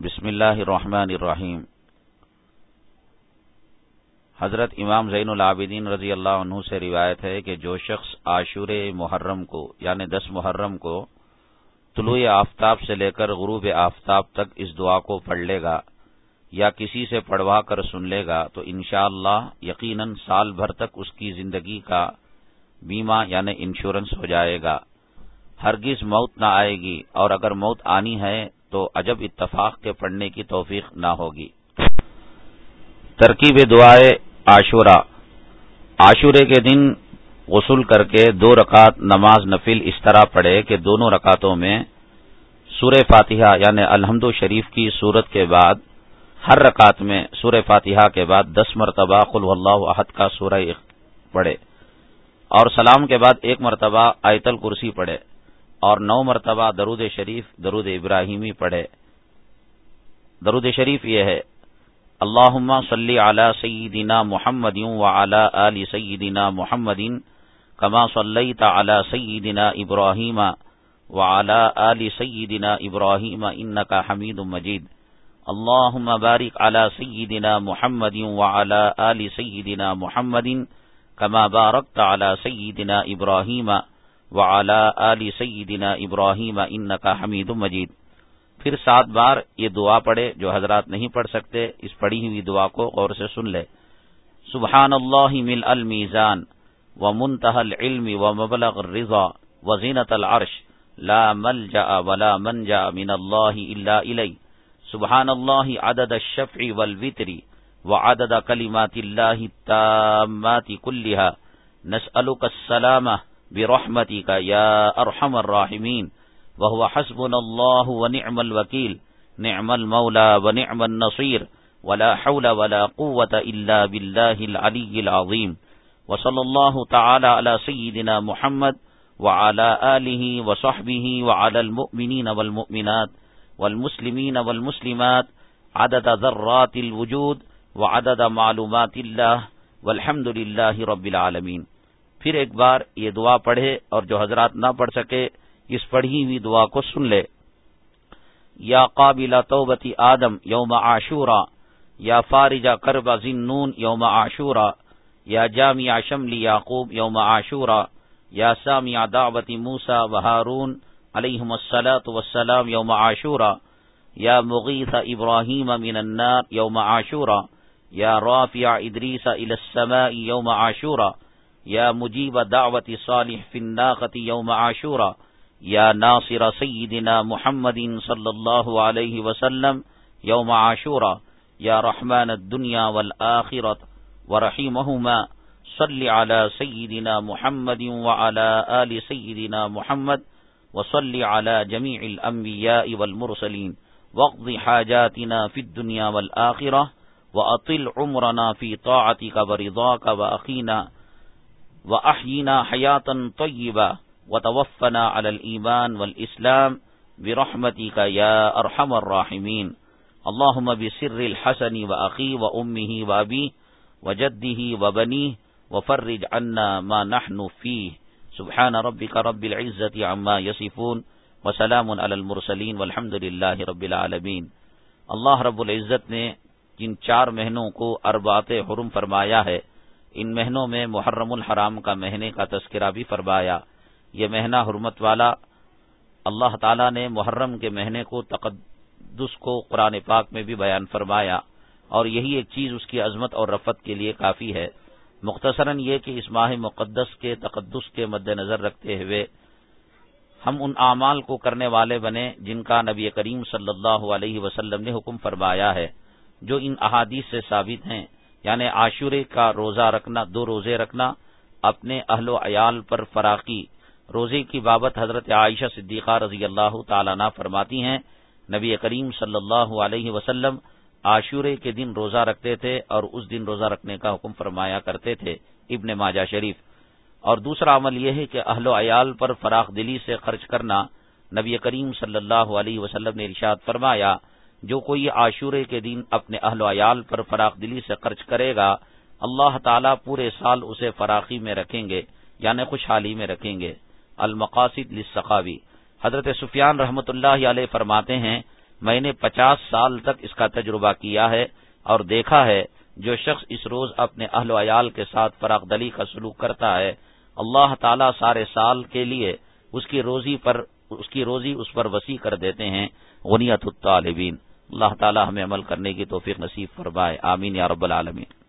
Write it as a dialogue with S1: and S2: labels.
S1: بسم اللہ الرحمن الرحیم۔ حضرت امام زین العابدین رضی اللہ عنہ سے روایت ہے کہ جو شخص عاشور محرم کو یعنی دس محرم کو طلوع آفتاب سے لے کر غروب آفتاب تک اس دعا کو پڑھ لے گا یا کسی سے پڑھوا کر سن لے گا، تو انشاءاللہ اللہ یقیناً سال بھر تک اس کی زندگی کا بیمہ یعنی انشورنس ہو جائے گا۔ ہرگز موت نہ آئے گی، اور اگر موت آنی ہے تو عجب اتفاق کے پڑھنے کی توفیق نہ ہوگی۔ ترکیب دعائے عاشورہ۔ عاشورے کے دن غسل کر کے دو رکعت نماز نفل اس طرح پڑھے کہ دونوں رکعتوں میں سور فاتحہ یعنی الحمد شریف کی صورت کے بعد، ہر رکعت میں سور فاتحہ کے بعد دس مرتبہ قل اللہ احد کا سورہ پڑھے اور سلام کے بعد ایک مرتبہ آیت الکرسی پڑھے۔ اور نو مرتبہ درود شریف، درود ابراہیمی پڑھے۔ درود شریف یہ ہے اللہ صلی علی سیدنا محمد و علی آل سیدنا محمد کما صلی علی سیدنا ابراہیم و علی آل سیدنا ابراہیم انکا حمید مجید۔ اللہم بارک علی سیدنا محمد و علی آل سیدنا محمد کما بارکت علی سیدنا ابراہیم وعلی آل سیدنا ابراہیم انکا حمید مجید۔ پھر سات بار یہ دعا پڑھے جو حضرات نہیں پڑھ سکتے، اس پڑھی ہوئی دعا کو غور سے سن لے۔ سبحان اللہ مل المیزان و منتحل علم و مبلغ الرضا و زینت العرش۔ لا ملجا ولا منجا من اللہ الا الی۔ سبحان اللہ عدد الشفع والوتر وعدد کلمات اللہ التامات کلها نسألك السلامة برحمتك يا أرحم الراحمين. وهو حسبنا الله ونعم الوكيل. نعم المولى ونعم النصير. ولا حول ولا قوة إلا بالله العلي العظيم. وصلى الله تعالى على سيدنا محمد وعلى آله وصحبه وعلى المؤمنين والمؤمنات والمسلمين والمسلمات. عدد ذرات الوجود وعدد معلومات الله. والحمد لله رب العالمين. پھر ایک بار یہ دعا پڑھے اور جو حضرات نہ پڑھ سکے، اس پڑھی ہوئی دعا کو سن لے۔ یا قابل توبتی آدم یوم عاشورا، یا فارجا کرب ذنون یوم عاشورا، یا جامع شملی یعقوب یوم عاشورا، یا سامع دعوتی موسا و ہارون علیہم السلاۃ وسلام یوم عاشورا، یا مغیث ابراہیم من النار یوم عاشورا، یا رافع ادریس السماء یوم عاشورا۔ يا مجيب دعوة صالح في الناقة يوم عاشورا يا ناصر سيدنا محمد صلى الله عليه وسلم يوم عاشورا يا رحمن الدنيا والآخرة ورحيمهما صل على سيدنا محمد وعلى آل سيدنا محمد وصل على جميع الأنبياء والمرسلين واقض حاجاتنا في الدنيا والآخرة وأطل عمرنا في طاعتك ورضاك وأخينا وأحينا حياة طيبة وتوفنا على الإيمان والإسلام برحمتك يا أرحم الراحمين. اللهم بسر الحسن وأخي وأمه وأبيه وجده وبنيه وفرج عنا ما نحن فيه. سبحان ربك رب العزة عما يصفون وسلام على المرسلين والحمد لله رب العالمين. اللہ رب العزت نے جن چار مہینوں کو اربات حرم فرمایا ہے ان مہینوں میں محرم الحرام کا مہینے کا تذکرہ بھی فرمایا۔ یہ مہینہ حرمت والا اللہ تعالی نے محرم کے مہینے کو تقدس کو قرآن پاک میں بھی بیان فرمایا اور یہی ایک چیز اس کی عظمت اور رفت کے لیے کافی ہے۔ مختصراً یہ کہ اس ماہ مقدس کے تقدس کے مد نظر رکھتے ہوئے ہم ان اعمال کو کرنے والے بنے جن کا نبی کریم صلی اللہ علیہ وسلم نے حکم فرمایا ہے، جو ان احادیث سے ثابت ہیں۔ یعنی عاشورے کا روزہ رکھنا، دو روزے رکھنا، اپنے اہل و عیال پر فراقی روزے کی بابت حضرت عائشہ صدیقہ رضی اللہ تعالیٰ نہ فرماتی ہیں، نبی کریم صلی اللہ علیہ وسلم عاشورے کے دن روزہ رکھتے تھے اور اس دن روزہ رکھنے کا حکم فرمایا کرتے تھے ابن ماجہ شریف۔ اور دوسرا عمل یہ ہے کہ اہل و عیال پر فراخ دلی سے خرچ کرنا، نبی کریم صلی اللہ علیہ وسلم نے ارشاد فرمایا جو کوئی عاشورے کے دن اپنے اہل ویال پر فراخ دلی سے خرچ کرے گا، اللہ تعالیٰ پورے سال اسے فراخی میں رکھیں گے یعنی خوشحالی میں رکھیں گے۔ المقاصد لسقاوی حضرت سفیان رحمۃ اللہ علیہ فرماتے ہیں، میں نے پچاس سال تک اس کا تجربہ کیا ہے اور دیکھا ہے، جو شخص اس روز اپنے اہل و عیال کے ساتھ فراغ دلی کا سلوک کرتا ہے، اللہ تعالیٰ سارے سال کے لیے اس کی روزی پر، اس کی روزی اس پر وسیع کر دیتے ہیں، غنیت الطالبین۔ اللہ تعالیٰ ہمیں عمل کرنے کی توفیق نصیب فرمائے. آمین یا رب العالمین.